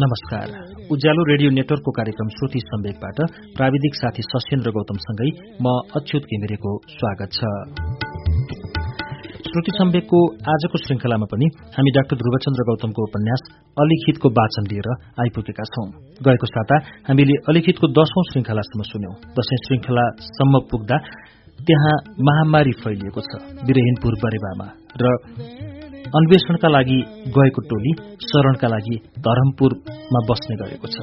नमस्कार। उज्यालो रेडियो नेटवर्कको कार्यक्रम श्रुति सम्वेकबाट प्राविधिक साथी सशेन्द्र गौतमसँगै म अच्युत घिमिरेको स्वागत छ। श्रुति सम्वेकको आजको श्रृंखलामा पनि हामी डाक्टर ध्रुवचन्द्र गौतमको उपन्यास अलिखितको वाचन लिएर आइपुगेका छौं। गएको साता हामीले अलिखितको दशौं श्रृंखलासम्म सुन्यौं। दशैं श्रृंखलासम्म पुग्दा त्यहाँ महामारी फैलिएको छ। विरहीनपुर बरेवामा। र अन्वेषणका लागि गएको टोली शरणका लागि धरमपुरमा बस्ने गरेको छ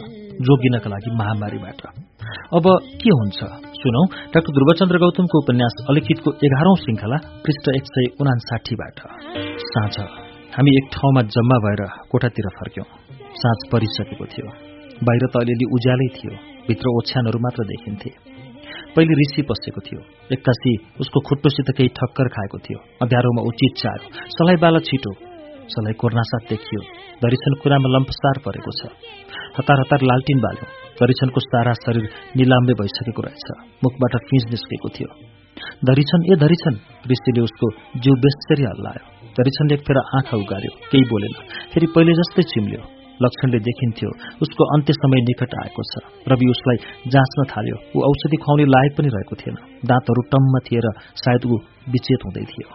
जोगिनका लागि महामारीबाट। अब के हुन्छ? सुनौ डाक्टर ध्रुवचन्द्र गौतमको उपन्यास अलिखितको एघारौं श्रृंखला पृष्ठ एक सय उनासाठीबाट साँझ हामी एक ठाउँमा जम्मा भएर कोठातिर फर्क्यौं। साँझ परिसकेको थियो। बाहिर त अलिअलि उज्यालै थियो भित्र ओछ्यानहरू मात्र देखिन्थे। पहिले ऋषि पसेको थियो। एक्कासी उसको खुट्टोसित केही ठक्कर खाएको थियो। अँध्यारोमा उचित चायो सलाई बाला छिटो। सलाई कोर्नासाथ देखियो दरिछन कुरामा लम्पसार परेको छ। हतार हतार लालटिन बाल्यो। दरिछनको सारा शरीर निलाम्बे भइसकेको रहेछ। मुखबाट फिज निस्केको थियो। धरिछन ए धरिछन ऋषिले उसको जिउ बेसरी हल्लायो। धरिछनले एक फेर आँखा उगार्यो। केही बोलेन। फेरि पहिले जस्तै चिम्ल्यो। लक्षणले देखिन्थ्यो। उसको अन्त्य समय निकट आएको छ। रवि उसलाई जाँच्न थाल्यो। ऊ औषधि खुवाउने लायक पनि रहेको थिएन। दाँतहरू टम्म थिए र सायद ऊ विचेत हुँदै थियो।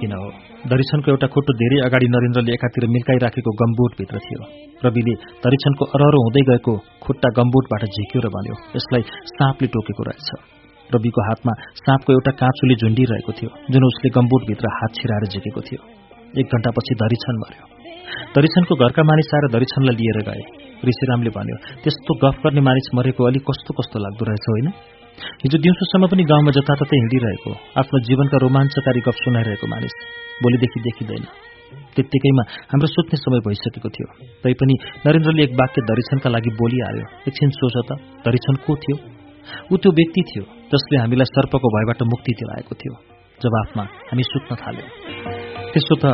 किन हो? दरिछनको एउटा खुट्टो धेरै अगाडि नरेन्द्रले एकातिर मिल्काइराखेको गम्बुटभित्र थियो। रविले दरिछनको अरहरो हुँदै गएको खुट्टा गम्बुटबाट झिक्यो र भन्यो यसलाई साँपले टोकेको रहेछ। रविको हातमा साँपको एउटा काँचुले झुन्डिरहेको थियो जुन उसले गम्बुटभित्र हात छिराएर झिकेको थियो। एक घण्टापछि दरिछन मर्यो। दरिछनको घरका मानिस आएर दरिछनलाई लिएर गए। ऋषिरामले भन्यो त्यस्तो गफ गर्ने मानिस मरेको अलिक कस्तो कस्तो लाग्दो रहेछ होइन? हिजो दिउँसोसम्म पनि गाउँमा जताततै हिँडिरहेको आफ्नो जीवनका रोमाञ्चकारी गफ सुनाइरहेको मानिस भोलिदेखि देखिँदैन। त्यत्तिकैमा हाम्रो सोध्ने समय भइसकेको थियो। तैपनि नरेन्द्रले एक वाक्य दरिछनका लागि बोलिहाल्यो एकछिन सोच त दरिछन को थियो? ऊ त्यो व्यक्ति थियो जसले हामीलाई सर्पको भयबाट मुक्ति दिलाएको थियो। जवाफमा हामी सुत्न थाल्यौं। त्यसो त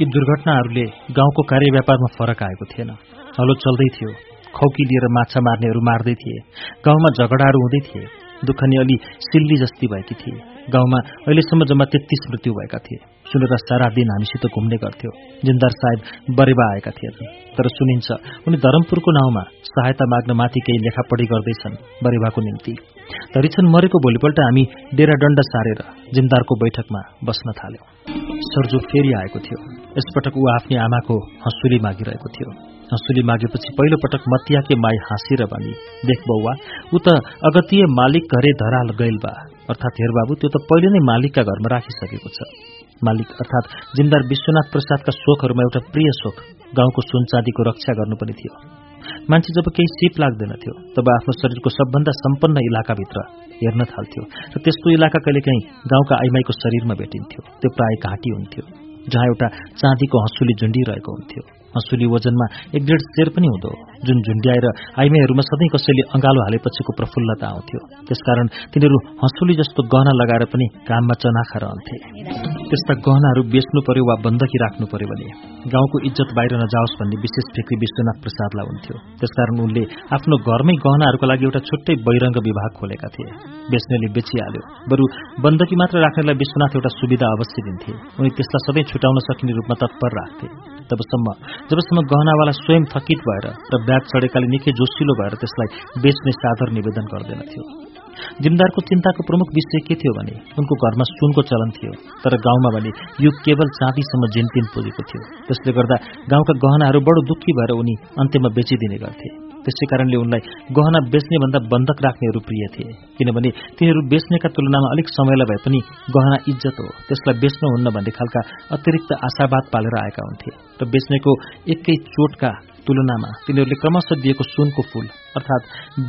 यी दुर्घटनाहरूले गाउँको कार्य व्यापारमा फरक आएको थिएन। हलो चल्दै थियो। खौकी लिएर माछा मार्नेहरू मार्दै थिए। गाउँमा झगडाहरू हुँदै थिए। दुःखनी अलि सिल्ली जस्ती भएकी थिए। गाउँमा अहिलेसम्म जम्मा तेत्तिस मृत्यु भएका थिए। सुनेर सारा दिन हामीसित घुम्ने गर्थ्यो। जिन्दार सायद बरेबा आएका थिए तर सुनिन्छ उनी धरमपुरको नाउँमा सहायता माग्न माथि केही लेखापढी गर्दैछन् बरेबाको निम्ति। धरिछन् मरेको भोलिपल्ट हामी डेरा डण्ड सारेर जिन्दारको बैठकमा बस्न थाल्यौं। सर्जो फेरि आएको थियो। यसपटक ऊ आफ्नै आमाको हँसुली मागिरहेको थियो। हँसुली मागेपछि पहिलो पटक मतियाके माई हाँसेर भनी देख बौवा ऊ त अगतीय मालिक घरे धराल गैल बा। अर्थात् हेरबाबु त्यो त पहिले नै मालिकका घरमा राखिसकेको छ। मालिक अर्थात् जिन्दार विश्वनाथ प्रसादका शोकहरूमा एउटा प्रिय शोक गाउँको सुनचाँदीको रक्षा गर्नु पनि थियो। मान्छे जब केही सिप लाग्दैनथ्यो तब आफ्नो शरीरको सबभन्दा सम्पन्न इलाकाभित्र हेर्न थाल्थ्यो र त्यस्तो इलाका कहिलेकाहीँ गाउँका आइमाईको शरीरमा भेटिन्थ्यो। त्यो प्राय घाँटी हुन्थ्यो। जहाँ एउटा चाँदीको हँसुली झुन्डिरहेको हुन्थ्यो। हँसुली वजनमा एक डेढ शेर पनि हुँदो। जुन झुन्ड्याएर आइमाईहरूमा सधैँ कसैले अँगालो हालेपछिको प्रफुल्लता आउँथ्यो। त्यसकारण तिनीहरू हँसुली जस्तो गहना लगाएर पनि काममा चनाखा रहन्थे। त्यस्ता गहनाहरू बेच्नु पर्यो वा बन्दकी राख्नु पर्यो भने गाउँको इज्जत बाहिर नजाओस् भन्ने विशेष फिक्री विश्वनाथ प्रसादलाई हुन्थ्यो। त्यसकारण उनले आफ्नो घरमै गहनाहरूको लागि एउटा छुट्टै बहिरङ्ग विभाग खोलेका थिए। बेच्नेले बेचिहाल्यो। बरु बन्दकी मात्र राख्नेलाई विश्वनाथ एउटा सुविधा अवश्य दिन्थे। उनी त्यसलाई सधैँ छुटाउन सकिने रूपमा तत्पर राख्थे। तबसम्म जबसम्म गहनावाला स्वयं थकित भएर र ब्याग चढेकाले निकै जोसिलो भएर त्यसलाई बेच्ने सादर निवेदन गर्दैनथ्यो जिमदारको चिन्ताको प्रमुख विषय के थियो भने उनको घरमा सुनको चलन थियो तर गाउँमा भने यो केवल चाँदीसम्म जिनतिन पुगेको थियो। त्यसले गर्दा गाउँका गहनाहरू बडो दुःखी भएर उनी अन्त्यमा बेचिदिने गर्थे। त्यसै कारणले उनलाई गहना बेच्ने भन्दा बन्धक राख्नेहरू प्रिय थिए। किनभने तिनीहरू बेच्नेका तुलनामा अलिक समयलाई भए पनि गहना इज्जत हो। त्यसलाई बेच्नुहुन्न भन्ने खालका अतिरिक्त आशावाद पालेर आएका हुन्थे र बेच्नेको एकै चोटका तुलनामा तिनीहरूले क्रमशः दिएको सुनको फूल अर्थात्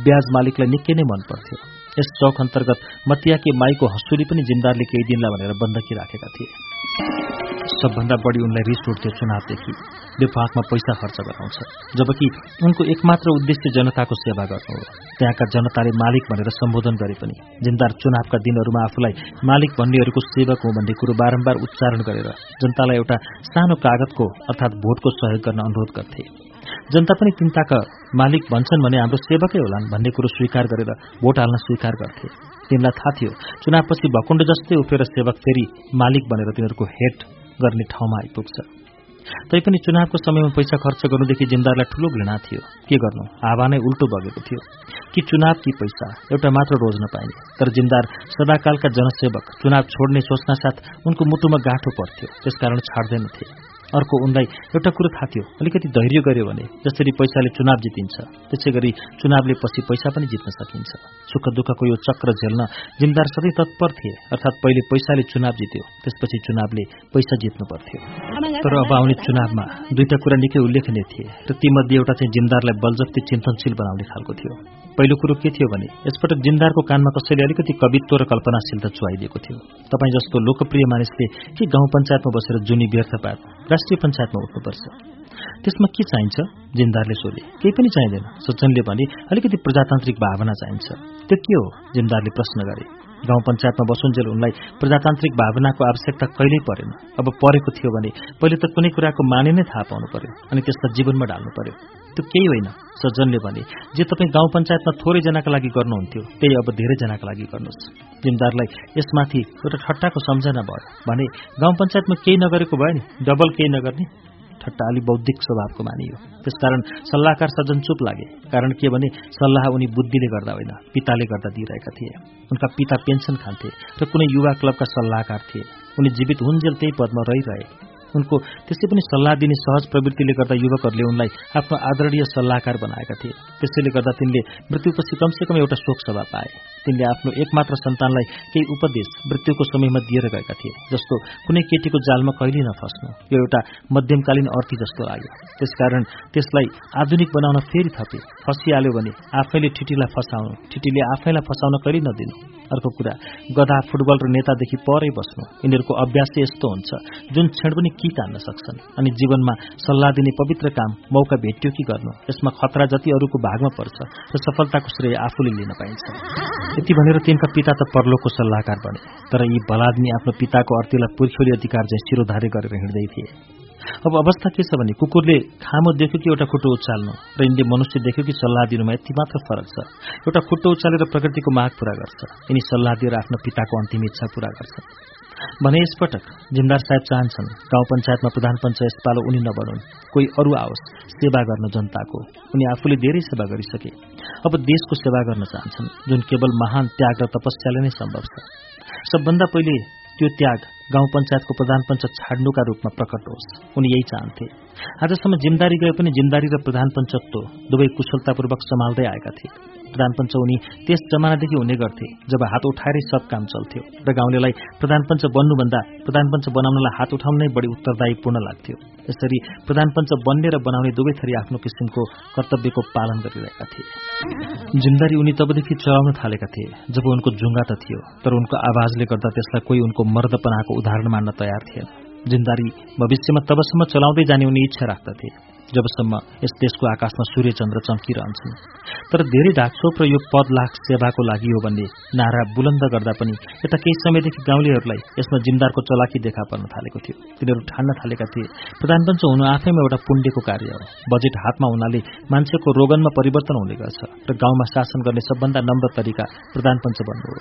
ब्याज मालिकलाई निकै नै मन पर्थ्यो यस चौक अन्तर्गत मतियाकी माईको हँसुली पनि जिन्दारले केही दिनलाई भनेर बन्दकी राखेका थिए। सबभन्दा बढी उनलाई रिस उठ्थ्यो चुनावदेखि विभागमा पैसा खर्च गराउँछ जबकि उनको एकमात्र उद्देश्य जनताको सेवा गर्नु हो। त्यहाँका जनताले मालिक भनेर सम्बोधन गरे पनि जिन्दार चुनावका दिनहरूमा आफूलाई मालिक भन्नेहरूको सेवक हो भन्ने कुरो बारम्बार उच्चारण गरेर जनतालाई एउटा सानो कागतको अर्थात् भोटको सहयोग गर्न अनुरोध गर्थे। जनता पनि तिनताका मालिक भन्छन् भने हाम्रो सेवकै होलान् भन्ने कुरो स्वीकार गरेर भोट हाल्न स्वीकार गर्थे। तिनलाई थाहा थियो चुनावपछि भकुण्ड जस्तै उफेर सेवक फेरि मालिक भनेर तिनीहरूको हेट गर्ने ठाउँमा आइपुग्छ। तैपनि चुनावको समयमा पैसा खर्च गर्नुदेखि जिन्दारलाई ठूलो घृणा थियो। के गर्नु? हावा नै उल्टो बगेको थियो। कि चुनाव कि पैसा एउटा मात्र रोज्न पाइने तर जिन्दार सदाकालका जनसेवक चुनाव छोड्ने सोच्न साथ उनको मुटुमा गाँठो पर्थ्यो त्यसकारण छाड्दैनथे। अर्को उनलाई एउटा कुरो थाहा थियो। अलिकति धैर्य गर्यो भने जसरी पैसाले चुनाव जितिन्छ त्यसै गरी चुनावले पछि पैसा पनि जित्न सकिन्छ। सुख दुःखको यो चक्र झेल्न जिम्दार सधैँ तत्पर थिए अर्थात् पहिले पैसाले चुनाव जित्यो त्यसपछि चुनावले पैसा जित्नु पर्थ्यो। तर अब आउने चुनावमा दुईटा कुरा निकै उल्लेखनीय थिए र तीमध्ये एउटा चाहिँ जिन्दारलाई बलजफ्ती चिन्तनशील बनाउने खालको थियो। पहिलो कुरो के थियो भने यसपटक जिन्दारको कानमा कसैले अलिकति कवित्व र कल्पनाशीलता चुहाइदिएको थियो। तपाईँ जस्तो लोकप्रिय मानिसले के गाउँ पञ्चायतमा बसेर जुनी व्यर्थ पार राष्ट्रिय पञ्चायतमा उठ्नुपर्छ? त्यसमा के चाहिन्छ? जिन्दारले सोधे। केही पनि चाहिँदैन। सज्जनले भने अलिकति प्रजातान्त्रिक भावना चाहिन्छ। त्यो के हो? जिन्दारले प्रश्न गरे। गाउँ पञ्चायतमा बसुन्जेल उनलाई प्रजातान्त्रिक भावनाको आवश्यकता कहिल्यै परेन। अब परेको थियो भने पहिले त कुनै कुराको माने नै थाहा पाउनु पर्यो अनि त्यसलाई जीवनमा ढाल्नु पर्यो। त्यो केही होइन। सज्जनले भने जे तपाईँ गाउँ पञ्चायतमा थोरैजनाका लागि गर्नुहुन्थ्यो त्यही अब धेरैजनाका लागि गर्नुहोस्। जिमदारलाई यसमाथि एउटा ठट्टाको सम्झना भयो। भने गाउँ पञ्चायतमा केही नगरेको भयो नि? डबल केही नगर्ने? ठट्टा अलि बौद्धिक स्वभावको मानियो। त्यसकारण सल्लाहकार सज्जन चुप लागे। कारण के भने सल्लाह उनी बुद्धिले गर्दा होइन पिताले गर्दा दिइरहेका थिए। उनका पिता पेन्सन खान्थे र कुनै युवा क्लबका सल्लाहकार थिए। उनी जीवित हुन्जेल त्यही पदमा रहिरहे। उनको त्यसै पनि सल्लाह दिने सहज प्रवृत्तिले गर्दा युवकहरूले उनलाई आफ्नो आदरणीय सल्लाहकार बनाएका थिए। त्यसैले गर्दा तिनले मृत्युपछि कमसेकम एउटा शोक सभा पाए। तिनले आफ्नो एकमात्र सन्तानलाई केही उपदेश मृत्युको समयमा दिएर गएका थिए जस्तो कुनै केटीको जालमा कहिले नफस्नु। यो एउटा मध्यमकालीन अर्थी जस्तो लाग्यो। त्यसकारण त्यसलाई आधुनिक बनाउन फेरि थपे फसिहाल्यो भने आफैले ठिटीलाई फसाउनु ठिटीले आफैलाई फसाउन कहिले नदिनु। अर्को कुरा गधा फुटबल र नेतादेखि परै बस्नु। यिनीहरूको अभ्यास यस्तो हुन्छ। जुन क्षण पनि कि तान्न सक्छन्? अनि जीवनमा सल्लाह दिने पवित्र काम मौका भेट्यो कि गर्नु? यसमा खतरा जति अरूको भागमा पर्छ र सफलताको श्रेय आफूले लिन पाइन्छ। यति भनेर तिनका पिता त परलोकको सल्लाहकार बने तर यी भलादमी आफ्नो पिताको अर्थीलाई पुर्ख्यौली अधिकार चाहिँ शिरोधारे गरेर हिँड्दै थिए। अब अवस्था के छ भने कुकुरले खामो देख्यो कि एउटा खुट्टो उचाल्नु? र यिनले मनुष्य देख्यो कि सल्लाह दिनुमा यति मात्र फरक छ। एउटा खुट्टो उचालेर प्रकृतिको माग पूरा गर्छ। यिनी सल्लाह दिएर आफ्नो पिताको अन्तिम इच्छा पूरा गर्छन्। भने यसपटक जिमदार साहेब चाहन्छन् गाउँ पञ्चायतमा प्रधान पञ्चायत पालो उनी नबनुन् कोही अरू आओस् सेवा गर्न जनताको उनी आफूले धेरै सेवा गरिसके। अब देशको सेवा गर्न चाहन्छन् जुन केवल महान त्याग र तपस्याले नै सम्भव छ। सबभन्दा पहिले त्यो त्याग गाउँ पञ्चायतको प्रधान पञ्चायत छाड्नुका रूपमा प्रकट होस्। उनी यही चाहन्थे। आजसम्म जिम्दारी गए पनि जिम्दारी र प्रधान पञ्चत्व दुवै कुशलतापूर्वक सम्हाल्दै आएका थिए। प्रधान पञ्च उनी त्यस जमानादेखि हुने गर्थे जब हात उठाएरै सब काम चल्थ्यो र गाउँलेलाई प्रधान पञ्च बन्नुभन्दा प्रधान पञ्च बनाउनलाई हात उठाउनु बढी उत्तरदायीपूर्ण लाग्थ्यो। यसरी प्रधान पञ्च बन्ने र बनाउने दुवै थरी आफ्नो किसिमको कर्तव्यको पालन गरिरहेका थिए। जिम्दारी उनी तबदेखि चलाउन थालेका थिए जब उनको जुङ्गा त थियो तर उनको आवाजले गर्दा त्यसलाई कोही उनको मर्दपनाको उदाहरण मान्न तयार थिएन। जिन्दारी भविष्यमा तबसम्म चलाउँदै जाने उनी इच्छा राख्दथे। जबसम्म यस देशको आकाशमा सूर्य चन्द्र चम्किरहन्छन् तर धेरै ढाकछोप र यो पद लाख सेवाको लागि हो भन्ने नारा बुलन्द गर्दा पनि यता केही समयदेखि गाउँलेहरूलाई यसमा जिम्दारको चलाकी देखा पर्न थालेको थियो। तिनीहरू ठान्न थालेका थिए। प्रधानपञ्च हुनु आफैमा एउटा पुण्यको कार्य हो। बजेट हातमा हुनाले मान्छेको रोगनमा परिवर्तन हुने गर्छ र गाउँमा शासन गर्ने सबभन्दा नम्र तरिका प्रधानपञ्च बन्नु हो।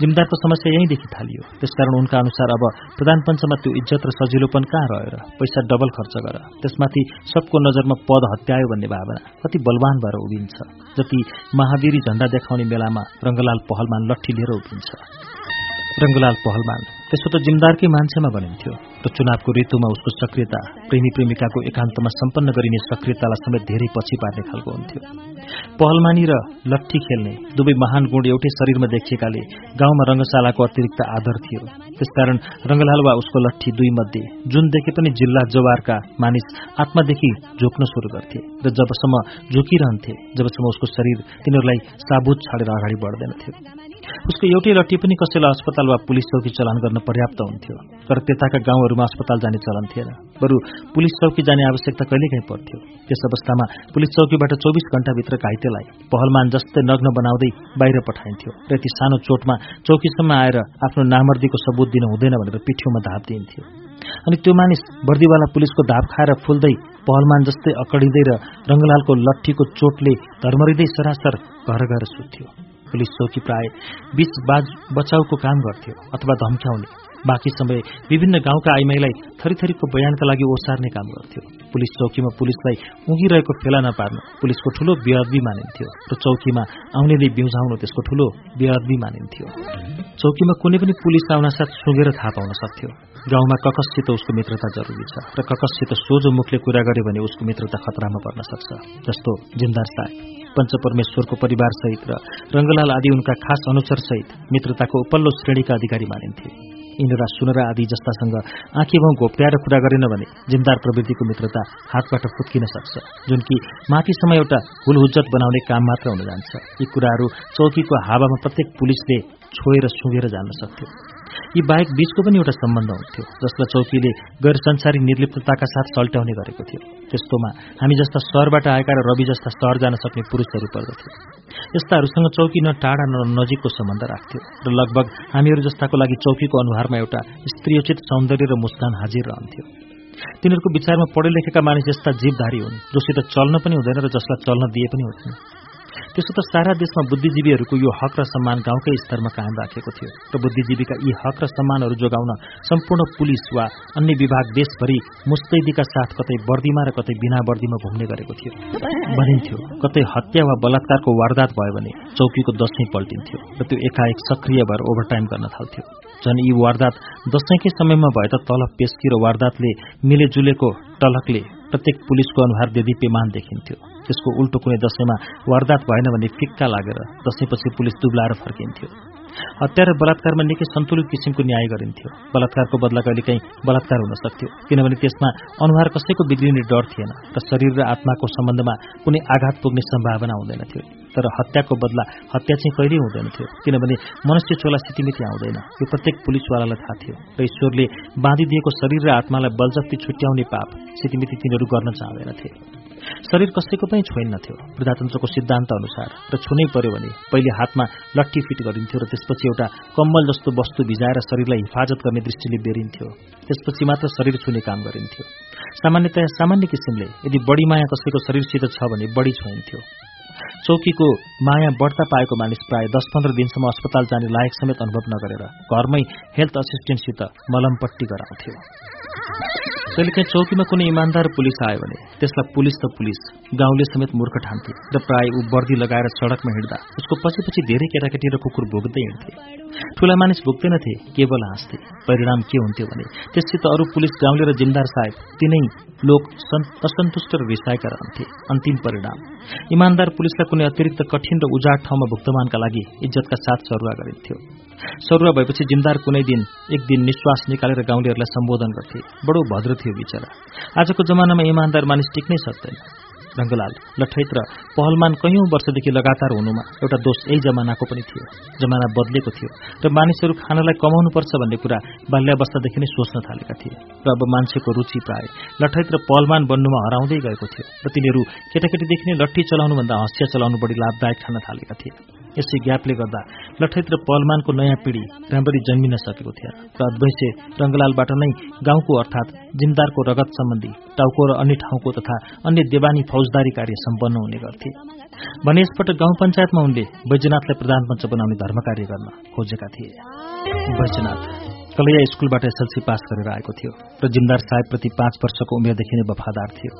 जिम्दारको समस्या यहीँदेखि थालियो। त्यसकारण उनका अनुसार अब प्रधान पञ्चमा त्यो इज्जत र सजिलोपन कहाँ रहेर? पैसा डबल खर्च गर। त्यसमाथि सबको नजरमा पद हत्यायो भन्ने भावना कति बलवान भएर उभिन्छ जति महावीरी झण्डा देखाउने बेलामा रङ्गलाल पहलमान लट्ठी लिएर उभिन्छ। रङ्गलाल पहलमान त्यसो त जिम्दारकै मान्छेमा बनिन्थ्यो र चुनावको ऋतुमा उसको सक्रियता प्रेमी प्रेमिकाको एकान्तमा सम्पन्न गरिने सक्रियतालाई समेत धेरै पछि पार्ने खालको हुन्थ्यो। पहलमानी र लट्ठी खेल्ने दुवै महान गुण एउटै शरीरमा देखिएकाले गाउँमा रङ्गशालाको अतिरिक्त आदर थियो। त्यसकारण रङ्गलाल वा उसको लट्ठी दुई मध्ये जुन देखे पनि जिल्ला जवारका मानिस आत्मादेखि झोक्न सुरु गर्थे र जबसम्म झुकिरहन्थे जबसम्म उसको शरीर तिनीहरूलाई साबुत छाडेर अगाडि बढ्दैनथ्यो। उसको एउटै लट्ठी पनि कसैलाई अस्पताल वा पुलिस चौकी चलान गर्न पर्याप्त हुन्थ्यो तर त्यताका गाउँहरूमा अस्पताल जाने चलन थिएन। बरु पुलिस चौकी जाने आवश्यकता कहिलेकाहीँ पर्थ्यो। त्यस अवस्थामा पुलिस चौकीबाट चौबिस घण्टाभित्र घाइतेलाई पहलमान जस्तै नग्न बनाउँदै बाहिर पठाइन्थ्यो र यति सानो चोटमा चौकीसम्म आएर आफ्नो नामर्दीको सबुत दिन हुँदैन भनेर पिठ्यौमा धाप दिइन्थ्यो। अनि त्यो मानिस बर्दीवाला पुलिसको धाप खाएर फुल्दै पहलमान जस्तै अकडिँदै र रङ्गलालको लट्ठीको चोटले धर्मरिँदै सरासर घर गएर सुत्थ्यो। पुलिस चौकी प्राय बीच बाज बचाउको काम गर्थ्यो अथवा धम्क्याउने। बाँकी समय विभिन्न गाउँका आइमाईलाई थरीथरीको बयानका लागि ओसार्ने काम गर्थ्यो। पुलिस चौकीमा पुलिसलाई उगिरहेको फेला नपार्नु पुलिसको ठूलो बेअदबी मानिन्थ्यो र चौकीमा आउनेले बिउझाउनु त्यसको ठूलो बेअदबी मानिन्थ्यो। चौकीमा कुनै पनि पुलिस आउनासाथ सुँगेर थाहा पाउन सक्थ्यो। गाउँमा ककससित उसको मित्रता जरुरी छ र ककससित सोझो मुखले कुरा गर्यो भने उसको मित्रता खतरामा पर्न सक्छ जस्तो जिन्दार साहेब पञ्चपरमेश्वरको परिवारसहित र रंगलाल आदि उनका खास अनुचरसहित मित्रताको उपल्लो श्रेणीका अधिकारी मानिन्थे। इन्द्रा सुनरा आदि जस्तासँग आँखी भाउ घोप्ट्याएर कुरा गरेन भने जिन्दार प्रवृत्तिको मित्रता हातबाट फुत्किन सक्छ जुन कि माथिसम्म एउटा हुलहुज्जत बनाउने काम मात्र हुन जान्छ यी कुराहरू चौकीको हावामा प्रत्येक पुलिसले छोएर सुँगेर जान्न सक्थ्यो यी बाहेक बीचको पनि एउटा सम्बन्ध हुन्थ्यो जसलाई चौकीले गैर संसारी निर्लिप्तताका साथ सल्ट्याउने गरेको थियो। त्यस्तोमा हामी जस्ता सहरबाट आएका र रवि जस्ता सहर जान सक्ने पुरुषहरू पर्दथ्यो। यस्ताहरूसँग चौकी न टाढा न नजिकको सम्बन्ध राख्थ्यो र लगभग हामीहरू जस्ताको लागि चौकीको अनुहारमा एउटा स्त्रीयोचित सौन्दर्य र मुस्कान हाजिर रहन्थ्यो। तिनीहरूको विचारमा पढे लेखेका मानिस यस्ता जीवधारी हुन् जोसित चल्न पनि हुँदैन र जसलाई चल्न दिए पनि हुँदैन। त्यसो त सारा देशमा बुद्धिजीवीहरूको यो हक र सम्मान गाउँकै स्तरमा कायम राखेको थियो। र बुद्धिजीवीका यी हक र सम्मानहरू जोगाउन सम्पूर्ण पुलिस वा अन्य विभाग देशभरि मुस्तैदीका साथ कतै वर्दीमा र कतै बिना वर्दीमा घुम्ने गरेको थियो। भनिन्थ्यो कतै हत्या वा बलात्कारको वारदात भयो भने चौकीको दसैँ पल्टिन्थ्यो र त्यो एकाएक सक्रिय भएर ओभरटाइम गर्न थाल्थ्यो। झन् यी वारदात दसैँकै समयमा भए त तलब पेस्की र वारदातले मिलेजुलेको टलकले प्रत्येक पुलिसको अनुहार देदीप्यमान देखिन्थ्यो। त्यसको उल्टो कुनै दशैंमा वारदात भएन भने फिक्का लागेर दशैंपछि पुलिस दुब्लाएर फर्किन्थ्यो। हत्या र बलात्कारमा निकै सन्तुलित किसिमको न्याय गरिन्थ्यो। बलात्कारको बदला कहिलेकाहीँ बलात्कार हुन सक्थ्यो किनभने त्यसमा अनुहार कसैको बिग्रिने डर थिएन र शरीर र आत्माको सम्बन्धमा कुनै आघात पुग्ने सम्भावना हुँदैनथ्यो तर हत्याको बदला हत्या चाहिँ कहिल्यै हुँदैन थियो किनभने मनुष्य चोला सितिमिति आउँदैन। यो प्रत्येक पुलिसवालालाई थाहा थियो र ईश्वरले बाँधिदिएको शरीर र आत्मालाई बलजफ्ती छुट्याउने पाप सितिमिति तिनीहरू गर्न चाहँदैनथे। शरीर कसैको पनि छोइन्नथ्यो प्रजातन्त्रको सिद्धान्त अनुसार। र छुनै पर्यो भने पहिले हातमा लट्ठी फिट गरिन्थ्यो र त्यसपछि एउटा कम्बल जस्तो वस्तु भिजाएर शरीरलाई हिफाजत गर्ने दृष्टिले बेरिन्थ्यो। त्यसपछि मात्र शरीर छुने काम गरिन्थ्यो। सामान्यतया सामान्य किसिमले यदि बढी माया कसैको शरीरसित छ भने बढी छोइन्थ्यो। चौकीको माया बढ्ता पाएको मानिस प्राय दस पन्ध्र दिनसम्म अस्पताल जाने लायक समेत अनुभव नगरेर घरमै हेल्थ असिस्टेन्टसित मलमपट्टी गराउँथ्यो। कहिलेकाहीँ चौकीमा कुनै इमान्दार पुलिस आयो भने त्यसलाई पुलिस त पुलिस गाउँले समेत मूर्ख ठान्थे र प्राय ऊ वर्दी लगाएर सड़कमा हिँड्दा उसको पछि पछि धेरै केटाकेटी र कुकुर भोग्दै हिँड्थे। ठूला मानिस भोग्दैनथे केवल हाँस्थे। परिणाम के हुन्थ्यो भने त्यससित अरू पुलिस गाउँले र जिम्दार साहेब तिनै लोक असन्तुष्ट र रिसाएका रहन्थे। अन्तिम परिणाम। इमान्दार पुलिसलाई कुनै अतिरिक्त कठिन र उजाड ठाउँमा भुक्तमानका लागि इज्जतका साथ सरुवा गरिन्थ्यो। सरुवा भएपछि जिम्दार कुनै दिन एक दिन निश्वास निकालेर गाउँलेहरूलाई सम्बोधन गर्थे। बडो भद्र थियो विचरा आजको जमानामा इमान्दार मानिस टिक्नै सक्दैन। रङ्गलाल लठैत र पहलमान कैयौं वर्षदेखि लगातार हुनुमा एउटा दोष यही जमानाको पनि थियो जमाना बदलेको थियो र मानिसहरू खानालाई कमाउनुपर्छ भन्ने कुरा बाल्यावस्थादेखि नै सोच्न थालेका थिए र अब मान्छेको रुचि प्राय लठैत र पहलमान बन्नुमा हराउँदै गएको थियो र तिनीहरू केटाकेटीदेखि नै लट्ठी चलाउनुभन्दा हँसिया चलाउनु बढी लाभदायक ठान्न थालेका थिए। यसै ग्यापले गर्दा लठैत र पहलमानको नयाँ पिँढी राम्ररी जन्मिन सकेको थिएन र अद्वैसे रंगलालबाट नै गाउँको अर्थात जिमदारको रगत सम्बन्धी टाउको र अन्य ठाउँको तथा अन्य देवानी फौजदारी कार्य सम्पन्न हुने गर्थे। भने यसपटक गाउँ पञ्चायतमा उनले बैजनाथलाई प्रधानपञ्च बनाउने धर्म कार्य गर्न खोजेका थिए। बैजनाथ कलैया स्कूलबाट एसएलसी पास गरेर आएको थियो र जिमदार साहेबप्रति पाँच वर्षको उमेरदेखि नै वफादार थियो।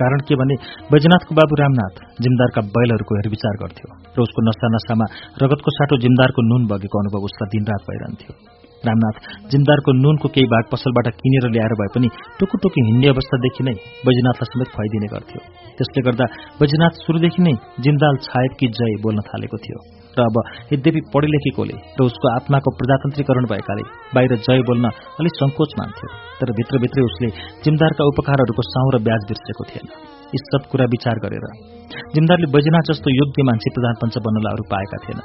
कारण के भने बैजनाथको बाबु रामनाथ जिमदारका बैलहरूको हेरविचार गर्थ्यो र उसको नसा नसामा रगतको साटो जिमदारको नुन बगेको अनुभव उसलाई दिनरात भइरहन्थ्यो। रामनाथ जिमदारको नुनको केही भाग पसलबाट किनेर ल्याएर भए पनि टुकुटुकी हिँड्ने अवस्थादेखि नै बैजनाथलाई समेत खुवाइदिने गर्थ्यो। त्यसले गर्दा बैजनाथ शुरूदेखि नै जिमदाल छायब कि जय बोल्न थालेको थियो र अब यद्यपि पढे लेखेकोले र उसको आत्माको प्रजातन्त्रीकरण भएकाले बाहिर जय बोल्न अलिक सङ्कोच मान्थ्यो तर भित्रभित्रै उसले जिमदारका उपकारहरूको साउ र ब्याज बिर्सेको थिएन। यी सब कुरा विचार गरेर जिमदारले बैजनाथ जस्तो योग्य मान्छे प्रधानपञ्च बन्नलाई अरू पाएका थिएन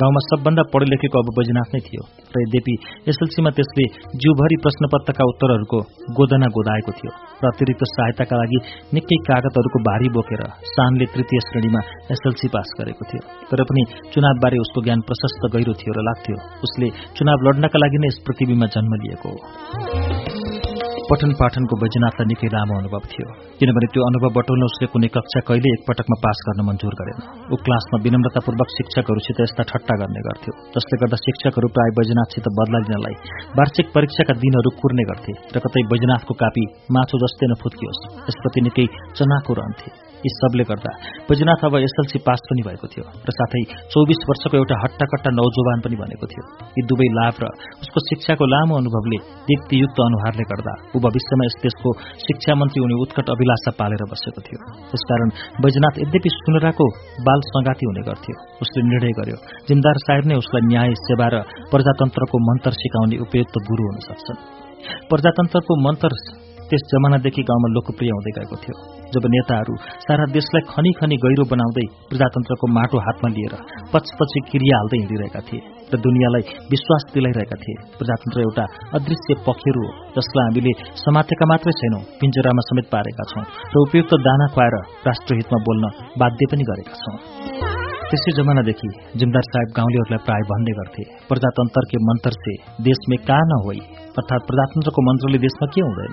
गाउँमा सबभन्दा पढे लेखेको अब बैजनाथ नै थियो र यद्यपि एसएलसीमा त्यसले जिउभरि प्रश्नपत्रका उत्तरहरूको गोदना गोदाएको थियो र अतिरिक्त सहायताका लागि निकै कागतहरूको भारी बोकेर सानले तृतीय श्रेणीमा एसएलसी पास गरेको थियो। तर पनि चुनावबारे उसको ज्ञान प्रशस्त गहिरो थियो र लाग्थ्यो उसले चुनाव लड्नका लागि नै यस पृथ्वीमा जन्म लिएको हो। पठन पाठनको बैजनाथलाई निकै लामो अनुभव थियो। किनभने त्यो अनुभव बटुल्न उसले कुनै कक्षा कहिले एकपटकमा पास गर्न मन्जुर गरेन। ऊ क्लासमा विनम्रतापूर्वक शिक्षकहरूसित यस्ता ठट्टा गर्ने गर्थ्यो जसले गर्दा शिक्षकहरू प्राय बैजनाथसित बदला लिनलाई वार्षिक परीक्षाका दिनहरू कुर्ने गर्थे र कतै बैजनाथको कापी माछो जस्तै नफुत्कियोस् यसप्रति निकै चनाको रहन्थे। यी सबले गर्दा बैजनाथ अब एसएलसी पास पनि भएको थियो र साथै चौबिस वर्षको एउटा हट्टाकट्टा नौजवान पनि बनेको थियो। यी दुवै लाभ र उसको शिक्षाको लामो अनुभवले दीप्तियुक्त अनुहारले गर्दा ऊ भविष्यमा यस देशको शिक्षा मन्त्री हुने उत्कट अभिलाषा पालेर बसेको थियो। त्यसकारण बैजनाथ यद्यपि सुनराको बाल संगाती हुने गर्थ्यो। उसले निर्णय गर्यो जिमदार साहेब नै उसलाई न्याय सेवा र प्रजातन्त्रको मन्त्र सिकाउने उपयुक्त गुरू हुन सक्छन्। प्रजातन्त्रको मन्त्र त्यस जमानादेखि गाउँमा लोकप्रिय हुँदै गएको थियो। जब नेताहरू सारा देशलाई खनी खनी गहिरो बनाउँदै प्रजातन्त्रको माटो हातमा लिएर पछपछि क्रिया हाल्दै हिँडिरहेका थिए। र दुनियाँलाई विश्वास दिलाइरहेका थिए। प्रजातन्त्र एउटा अदृश्य पखेरु हो जसलाई हामीले समातेका मात्रै छैनौं पिञ्जरामा समेत पारेका छौं र उपयुक्त दाना खुवाएर राष्ट्रहितमा बोल्न बाध्य पनि गरेका छौं। त्यसै जमानादेखि जिमदार साहेब गाउँलेहरूलाई प्राय भन्ने गर्थे प्रजातन्त्र के मन्त्र से देश में कहाँ नहोई अर्थात् प्रजातन्त्रको मन्त्रले देशमा के हुँदैन?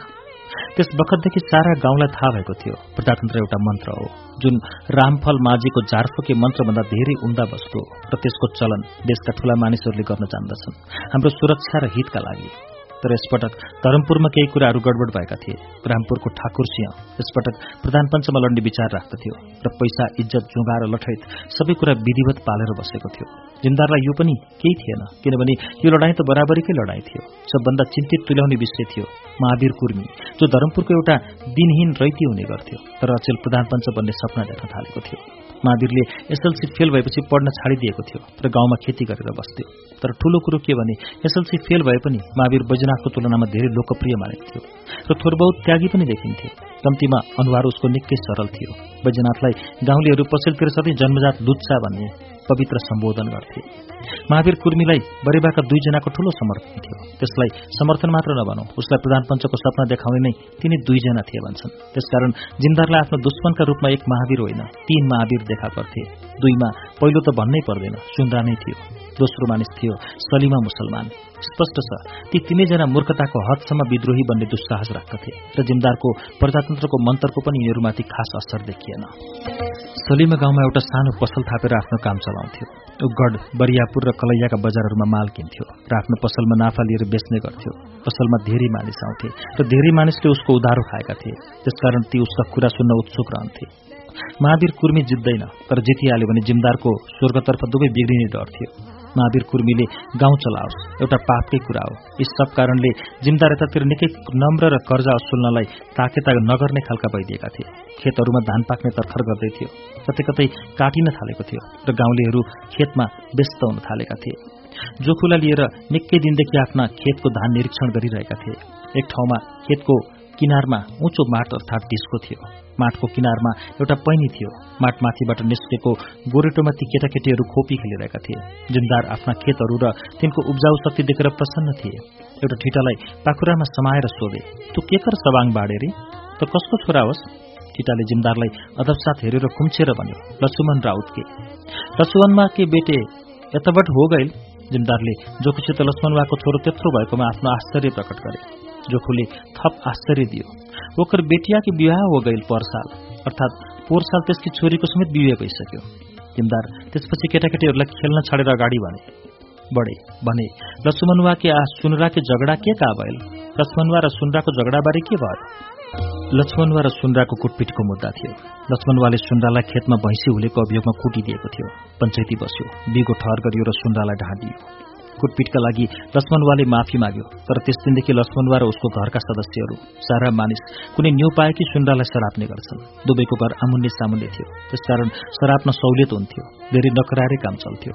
त्यस बखतदेखि सारा गाउँलाई थाहा भएको थियो। प्रजातन्त्र एउटा मन्त्र हो जुन रामफल माझीको झारफुके मन्त्रभन्दा धेरै उम्दा वस्तु हो र त्यसको चलन देशका ठूला मानिसहरूले गर्न जान्दछन्। हाम्रो सुरक्षा र हितका लागि। तर यसपटक धरमपुरमा केही कुराहरू गडबड भएका थिए। रामपुरको ठाकुर सिंह यसपटक प्रधान पञ्चमा लड्ने विचार राख्दथ्यो र पैसा इज्जत जुगाएर लठैत सबै कुरा विधिवत पालेर बसेको थियो। जिन्दारलाई यो पनि केही थिएन किनभने यो लडाईँ त बराबरीकै लडाईँ थियो। सबभन्दा चिन्तित तुल्याउने विषय थियो महावीर कुर्मी जो धरमपुरको एउटा दिनहीन रैती हुने गर्थ्यो तर अचेल प्रधान पञ्च बन्ने सपना देख्न थालेको थियो। महावीरले एसएलसी फेल भएपछि पढ्न छाडिदिएको थियो र गाउँमा खेती गरेर बस्थ्यो। तर ठूलो कुरो के भने एसएलसी फेल भए पनि महावीर बैजनाथको तुलनामा धेरै लोकप्रिय मानेको थियो र थोर बहुत त्यागी पनि देखिन्थ्यो कम्तीमा अनुहार उसको निकै सरल थियो। बैजनाथलाई गाउँलेहरू पछिल्तिर सधैँ जन्मजात लुच्चा भन्ने पवित्र सम्बोधन गर्थे। महावीर कुर्मीलाई बरेबाका दुईजनाको ठूलो समर्थन थियो। त्यसलाई समर्थन मात्र नभनौ उसलाई प्रधान पञ्चको सपना देखाउने नै तिनी दुईजना थिए भन्छन्। त्यसकारण जिन्दारलाई आफ्नो दुश्मनका रूपमा एक महावीर होइन तीन महावीर देखा पर्थे। दुईमा पहिलो त भन्नै पर्दैन सुन्दा नै थियो। दोस्रो मानिस थियो सलिमा मुसलमान। स्पष्ट छ ती तिनैजना मूर्खताको हदसम्म विद्रोही बन्ने दुस्साहस राख्दथे र जिमदारको प्रजातन्त्रको मन्तरको पनि यिनीहरूमाथि खास असर देखिएन। सलिमा गाउँमा एउटा सानो पसल थापेर आफ्नो काम चलाउँथ्यो। उगड बरियापुर र कलैयाका बजारहरूमा माल किन्थ्यो र आफ्नो पसलमा नाफा लिएर बेच्ने गर्थ्यो। पसलमा धेरै मानिस आउँथे र धेरै मानिसले उसको उधारो खाएका थिए त्यसकारण ती उसका कुरा सुन्न उत्सुक रहन्थे। महावीर कुर्मी जित्दैन तर जितिहाल्यो भने जिमदारको स्वर्गतर्फ दुवै बिग्रिने डर थियो। महावीर कुर्मीले गाउँ चलाओस्। एउटा पापकै कुरा हो। यस सब कारणले जिमदार यतातिर निकै नम्र र कर्जा असुल्नलाई ताकेता नगर्ने खालका भइदिएका थिए। खेतहरूमा धान पाक्ने तर्खर गर्दै थियो। कतै कतै काटिन थालेको थियो र गाउँलेहरू खेतमा व्यस्त हुन थालेका थिए। जोखुला लिएर निकै दिनदेखि आफ्ना खेतको धान निरीक्षण गरिरहेका थिए। एक ठाउँमा खेतको किनारमा उँचो माट अर्थात् डिस्को थियो। माटको किनारमा एउटा पैनी थियो। माटमाथिबाट निस्केको गोरेटोमा ती केटाकेटीहरू खोपी खेलिरहेका थिए। जिमदार आफ्ना खेतहरू र तिनको उब्जाउ शक्ति देखेर प्रसन्न थिए। एउटा ठिटालाई पाखुरामा समाएर सोधे तँ के कर सवाङ बाँडे रे त कसको छोरा होस्? ठिटाले जिमदारलाई अधपसाथ हेरेर खुम्छेर भन्यो लक्ष्मण राउत के लक्ष्मणमा के बेटे? यताबाट हो गइल जिमदारले जोखुसित लक्ष्मणवाको छोरो त्यत्रो भएकोमा आफ्नो आश्चर्य प्रकट गरे। जोखुले थप आश्चर्य दियो। ओकर बेटिया की विवाह हो गई पर साल अर्थात् पोहोर साल त्यसकी छोरीको समेत विवाह भइसक्यो। तिमदार त्यसपछि केटाकेटीहरूलाई खेल्न छाडेर अगाडि भने बढे भने लक्ष्मणवा के आ सुनरा के झगडा के का भएल लक्ष्मणवा र सुनराको झगडाबारे के भयो? लक्ष्मणवा र सुनराको कुटपिटको मुद्दा थियो। लक्ष्मणवाले सुनरालाई खेतमा भैँसी हुलेको अभियोगमा कुटिदिएको थियो। पञ्चायती बस्यो बिगो ठहर गरियो र सुनरालाई ढाँडियो कुटपिटका लागि लक्ष्मणवाले माफी माग्यो तर त्यस दिनदेखि लक्ष्मणवा र उसको घरका सदस्यहरू सारा मानिस कुनै न्यू पाएकी सुन्डालाई सराप्ने गर्छन्। दुवैको घर आमुन्ने सामुन्ने थियो। त्यसकारण सराप्न सहुलियत हुन्थ्यो। धेरै नकरारे काम चल्थ्यो।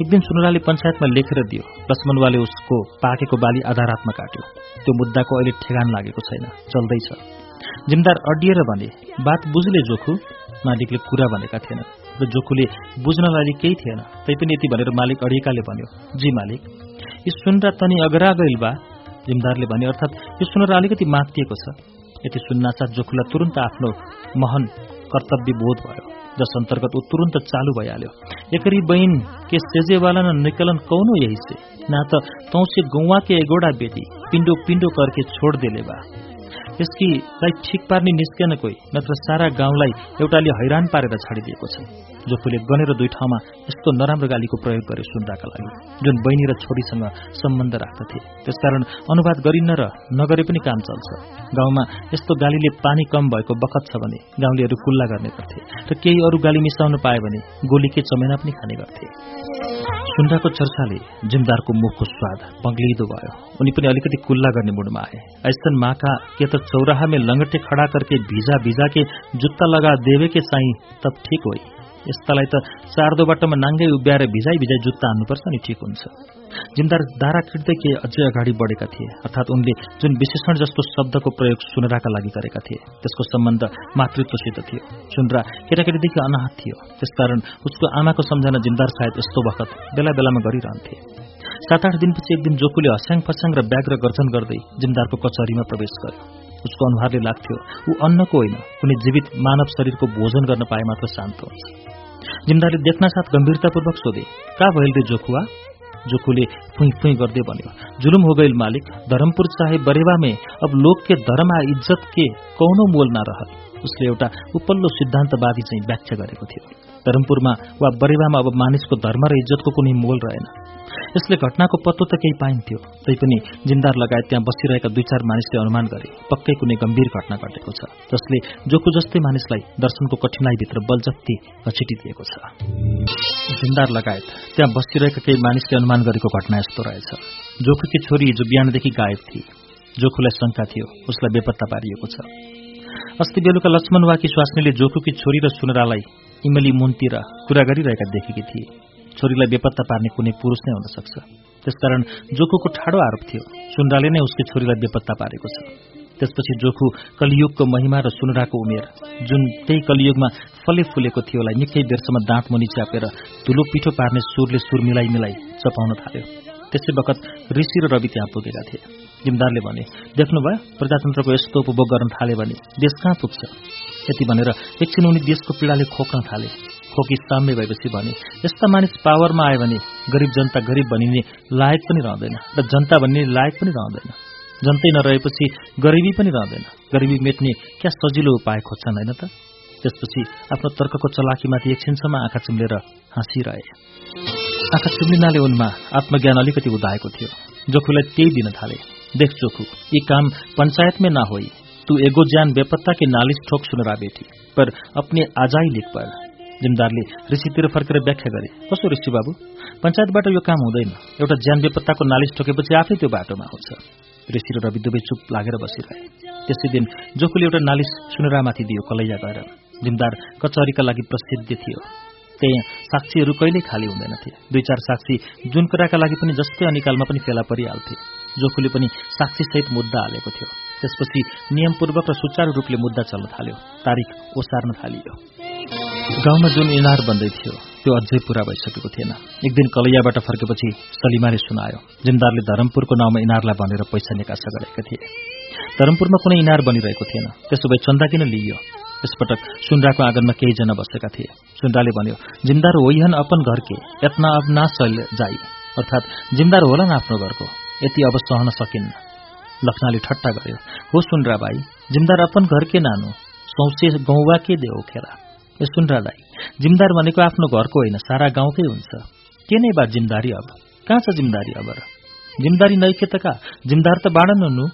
एक दिन सुनराले पञ्चायतमा लेखेर दियो लक्ष्मणवाले उसको पाकेको बाली आधारात्मा काट्यो। त्यो मुद्दाको अहिले ठेगान लागेको छैन चल्दैछ। जिमदार अडिएर भने बात बुझले जोखु? मालिकले कुरा भनेका थिएनन्। र जोखुले बुझ्नलाई केही थिएन। तैपनि यति भनेर मालिक अडिएकाले भन्यो जी मालिक यो सुनरा तनी अगरा गइल बा। जिमदारले भन्यो अर्थात् यो सुनरा अलिकति मातिएको छ। यति सुन्नासाथ जोखुलाई तुरन्त आफ्नो महन कर्तव्य बोध भयो जस अन्तर्गत ऊ तुरन्त चालू भइहाल्यो। एकरी बहिन के सेजेवाला निकलन कौनो यही से। ना त तौ से गौवा के एगोडा बेटी पिण्डो पिण्डो करके छोड देले बा। यसकीलाई ठिक पार्ने निस्केन कोही नत्र सारा गाउँलाई एउटाले हैरान पारेर छाडिदिएको छ। जोफुले गनेर दुई ठाउँमा यस्तो नराम्रो गालीको प्रयोग गरे सुन्दाका लागि जुन बहिनी र छोरीसँग सम्बन्ध राख्दथे। त्यसकारण अनुवाद गरिन्न र नगरे पनि काम चल्छ। गाउँमा यस्तो गालीले पानी कम भएको बखत छ भने गाउँलेहरू कुल्ला गर्ने गर्थे र केही अरू गाली मिसाउन पाए भने गोलीके चमेना पनि खाने गर्थे। सुन्दाको चर्चाले जिमदारको मुखको स्वाद पग्लिदो भयो। उनी पनि अलिकति कुल्ला गर्ने मुडमा आए। ऐसन माका के त चौराहामे लंगटे खडा करके भिजा भिजा के जुत्ता लगा देवे के साई तब ठिक होइ यस्तालाई त चारदो बाटोमा नाङ्गै उभ्याएर भिजाइ भिजाइ जुत्ता हान्नुपर्छ नि ठिक हुन्छ जिमदार दारा किट्दै के अझै अगाडि बढेका थिए अर्थात् उनले जुन विशेषण जस्तो शब्दको प्रयोग सुनराका लागि गरेका थिए त्यसको सम्बन्ध मातृत्वसित थियो। सुनरा केटाकेटीदेखि अनाहत थियो। त्यसकारण उसको आमाको सम्झना जिमदार सायद यस्तो बखत बेला बेलामा गरिरहन्थे सात आठ दिनपछि एक दिन जोकुले हस्याङ फस्याङ र व्याघ्र गर्जन गर्दै जिमदारको कचहरीमा प्रवेश गर्यो उसको अनुहारले लाग्थ्यो ऊ अन्नको होइन कुनै जीवित मानव शरीरको भोजन गर्न पाए मात्र शान्त हुन्छ। जिम्दारले देख्न साथ गम्भीरतापूर्वक सोधे का भइल रे जोखुवा? जोखुले फुई फुई गर्दै भन्यो जुलुम हो गईल मालिक धरमपुर चाहे बरेवा में अब लोक के धर्म इज्जत के कौनो मोल न उसले एउटा उपल्लो सिद्धान्तवादी चाहिँ व्याख्या गरेको थियो। धरमपुरमा वा बरेवामा अब मानिसको धर्म र इज्जतको कुनै मोल रहेन। यसले घटनाको पत्तो त केही पाइन्थ्यो तैपनि जिन्दार लगायत त्यहाँ बसिरहेका दुई चार मानिसले अनुमान गरे पक्कै कुनै गम्भीर घटना घटेको छ जसले जोको जस्तै मानिसलाई दर्शनको कठिनाईभित्र बलजप्ती घचिटिदिएको छ। जिन्दार लगायत त्यहाँ बसिरहेका केही मानिसले अनुमान गरेको घटना यस्तो रहेछ। जोखुकी छोरी हिजो बिहानदेखि गायब थिए। जोखुलाई शंका थियो उसलाई बेपत्ता पारिएको छ। अस्ति बेलुका लक्ष्मण वाकी स्वास्नीले जोखुकी छोरी र सुनरालाई इमली मुन्तिर कुरा गरिरहेका देखेकी थिए। छोरीलाई बेपत्ता पार्ने कुनै पुरुष नै हुन सक्छ। त्यसकारण जोखुको ठाडो आरोप थियो। सुनराले नै उसकी छोरीलाई बेपत्ता पारेको छ। त्यसपछि जोखु कलियुगको महिमा र सुनराको उमेर जुन त्यही कलियुगमा फले फुलेको थियोलाई निकै बेरसम्म दाँत मुनि च्यापेर धुलो पिठो पार्ने सुरले सुर मिलाई मिलाई चपाउन थाल्यो। त्यसै बखत ऋषि र रवि त्यहाँ पुगेका थिए। जिमदारले भने देख्नुभयो प्रजातन्त्रको यस्तो उपभोग गर्न थाले भने देश कहाँ पुग्छ? यति भनेर एकछिन उनी देशको पीडाले खोक्न थाले। खोकी साम्य भएपछि भने यस्ता मानिस पावरमा आयो भने गरिब जनता गरिब भनिने लायक पनि रहँदैन र जनता भन्ने लायक पनि रहँदैन। जनतै नरहेपछि गरिबी पनि रहँदैन। गरिबी मेट्ने क्या सजिलो उपाय खोज्छन् होइन त? त्यसपछि आफ्नो तर्कको चलाखीमाथि एकछिनसम्म आँखा चिम्लेर हाँसिरहे। आँखा चिम्लिनाले उनमा आत्मज्ञान अलिकति उदाएको थियो। जोखुलाई त्यही दिन थाले। देख जोखु यी काम पंचायत में ना होई तू एगो ज्यान बेपत्ता के नालिस ठोक सुनरा बेटी। पर अपने आजाई लिख पर जिम्दारले ऋषितिर फर्केर व्याख्या गरे कसो ऋषि बाबु? पञ्चायतबाट यो काम हुँदैन। एउटा ज्यान बेपत्ताको नालिस ठोकेपछि आफै त्यो बाटोमा आउँछ ऋषि र रवि दुवै चुप लागेर बसिरहे। त्यसै दिन जोकुले एउटा नालिस सुनरामाथि दियो कलैया गएर। जिमदार कचहरीका लागि प्रसिद्ध थियो। त्यहाँ साक्षीहरू कहिल्यै खाली हुँदैनथे। दुई चार साक्षी जुन कुराका लागि पनि जस्तै अनिकालमा पनि फेला परिहाल्थे। जोखुले पनि साक्षीसहित मुद्दा हालेको थियो। त्यसपछि नियमपूर्वक र सुचारू रूपले मुद्दा चल्न थाल्यो। तारिक ओसार्न थालियो। गाउँमा जुन इनार बन्दै थियो त्यो अझै पूरा भइसकेको थिएन। एक दिन कलैयाबाट फर्केपछि सलिमाले सुनायो जिन्दारले धरमपुरको नाउँमा इनारलाई भनेर पैसा निकासा गरेका थिए। धरमपुरमा कुनै इनार बनिरहेको थिएन। त्यसो भए चन्दा किन लिइयो? यसपटक सुन्दाको आँगनमा केहीजना बसेका थिए। सुन्दाले भन्यो जिमदार होइहन अपन घर के? यत्न अब ना जाई। अर्थात् जिमदार होला आफ्नो घरको। यति अब सहन सकिन्न। लक्ष्मणले ठट्टा गर्यो। हो सुनरा भाइ जिमदार अपन घर के नानु सौसे गौवा के देऊ खेरा? ए सुनरा दाई जिमदार भनेको आफ्नो घरको होइन सारा गाउँकै हुन्छ। के नै बा जिम्दारी अब? कहाँ छ जिम्दारी अब जिम्दारी नैके त कहाँ? जिमदार त बाँडन नु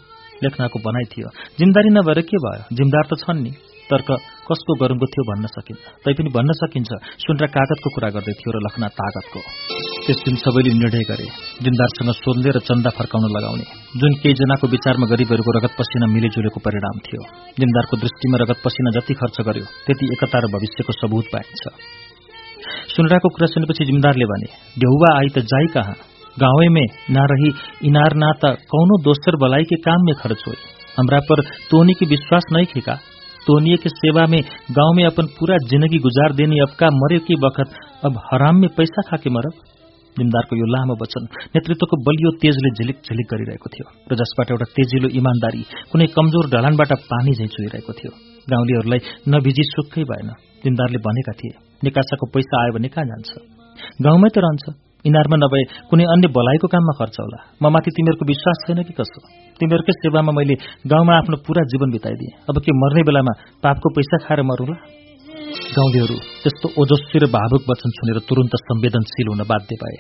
लेख्नाको भनाइ थियो। जिम्दारी नभएर के भयो? जिमदार त छन् नि। तर्क कसको गरुङको थियो भन्न सकिन्छ तैपनि भन्न सकिन्छ सुनरा कागतको कुरा गर्दै थियो र लखना तागतको। त्यस दिन सबैले निर्णय गरे जिन्दारसँग सोध्ने र चन्दा फर्काउन लगाउने। जुन केहीजनाको विचारमा गरिबहरूको रगत पसिना मिलेजुलेको परिणाम थियो। जिन्दारको दृष्टिमा रगत पसिना जति खर्च गर्यो त्यति एकता र भविष्यको सबूत पाइन्छ। सुनराको कुरा सुनेपछि जिम्दारले भने ढेउवा आई त जाई कहाँ? गाँव में ना रही इनार ना त कौनो दोस्तर बलाई के काम खर्च हो हमरा पर तोनी की विश्वास नहीं खिका। तोनिए के सेवा में गांव में अपन पूरा जिंदगी गुजार देनी अब का मरे की वक्त अब हराम में पैसा खाके मरब। जिमदारको यो लामो वचन नेतृत्वको बलियो तेजले झिलिक झिलिक गरिरहेको थियो। र जसबाट एउटा तेजिलो इमान्दारी कुनै कमजोर ढलानबाट पानी झैँ चुहिरहेको थियो। गाउँलेहरूलाई नभिजी सुक्कै भएन। जिन्दारले भनेका थिए निकासाको पैसा आयो भने कहाँ जान्छ? गाउँमै त रहन्छ। यिनीहरूमा नभए कुनै अन्य भलाइको काममा खर्च होला। म माथि तिमीहरूको विश्वास छैन कि कसो? तिमीहरूकै सेवामा मैले गाउँमा आफ्नो पूरा जीवन बिताइदिएँ। अब के मर्ने बेलामा पापको पैसा खाएर मरौँला? गाउँलेहरू त्यस्तो ओजस्वी र भावुक वचन सुनेर तुरन्त संवेदनशील हुन बाध्य भए।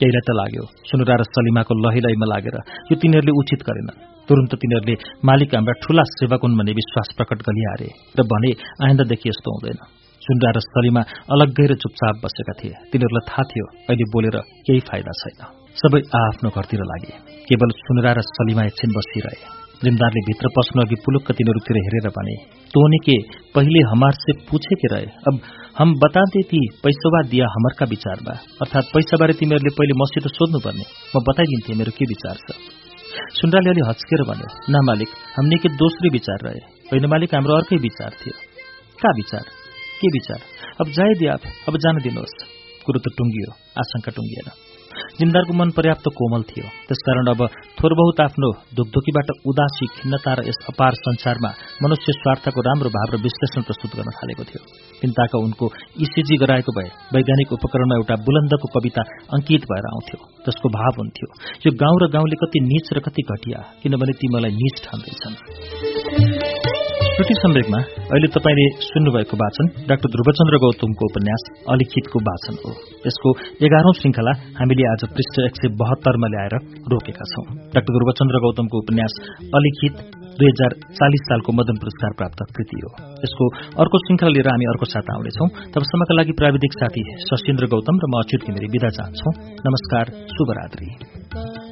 केहीलाई त लाग्यो सुनुरा र सलिमाको लहिलहीमा लागेर यो तिनीहरूले उचित गरेन। तुरन्त तिनीहरूले मालिक हाम्रा ठूला सेवक हुन् भन्ने विश्वास प्रकट गरिहारे र भने आइन्दादेखि यस्तो हुँदैन। सुनुरा र सलिमा अलग्गै र चुपचाप बसेका थिए। तिनीहरूलाई थाहा थियो अहिले बोलेर केही फाइदा छैन। सबै आफ्नो घरतिर लागे। केवल सुनुरा र सलिमा एकछिन बसिरहे। जिमदारले भित्र पस्नु अघि पुलुक्क तिनीहरूतिर हेरेर भने तोने के? पहिले हमार से पूछे के रहे? अब हम बताते ती पैसा दिया हमारका विचार बा। अर्थात पैसाबारे तिमीहरूले पहिले मसित सोध्नुपर्ने। म बताइदिन्थे मेरो के विचार छ? सुन्डाले अलि हच्केर भन्यो न मालिक हामीले के दोस्रो विचार रहे। होइन मालिक हाम्रो अर्कै विचार थियो। का विचार? के विचार? अब जाए दिया अब जान दिनुहोस्। कुरो त टुङ्गियो आशंका टुङ्गिएन। जिमदारको मन पर्याप्त कोमल थियो। त्यसकारण अब थोर बहुत आफ्नो धुकधुकीबाट उदासी खिन्नता र यस अपार संसारमा मनुष्य स्वार्थको राम्रो भाव र विश्लेषण प्रस्तुत गर्न थालेको थियो। चिन्ताका उनको इसिजी गराएको भए वैज्ञानिक उपकरणमा एउटा बुलन्दको कविता अंकित भएर आउँथ्यो। जसको भाव हुन्थ्यो। यो गाउँ र गाउँले कति निच र कति घटिया किनभने ती मलाई निच ठान्दैछन् श्रुति सम्वेकमा अहिले तपाईँले सुन्नुभएको वाचन डाक्टर ध्रुवचन्द्र गौतमको उपन्यास अलिखितको वाचन हो। यसको एघारौं श्रृंखला हामीले आज पृष्ठ एक सय बहत्तरमा ल्याएर रोकेका छौं। डाक्टर ध्रुवचन्द्र गौतमको उपन्यास अलिखित दुई हजार चालिस सालको मदन पुरस्कार प्राप्त कृति हो। यसको अर्को श्रृंखला लिएर हामी अर्को साता आउनेछौं। तबसम्मका लागि प्राविधिक साथी शशीन्द्र गौतम र म अच्युत घिमिरी विदा चाहन्छौ। नमस्कार शुभरात्री।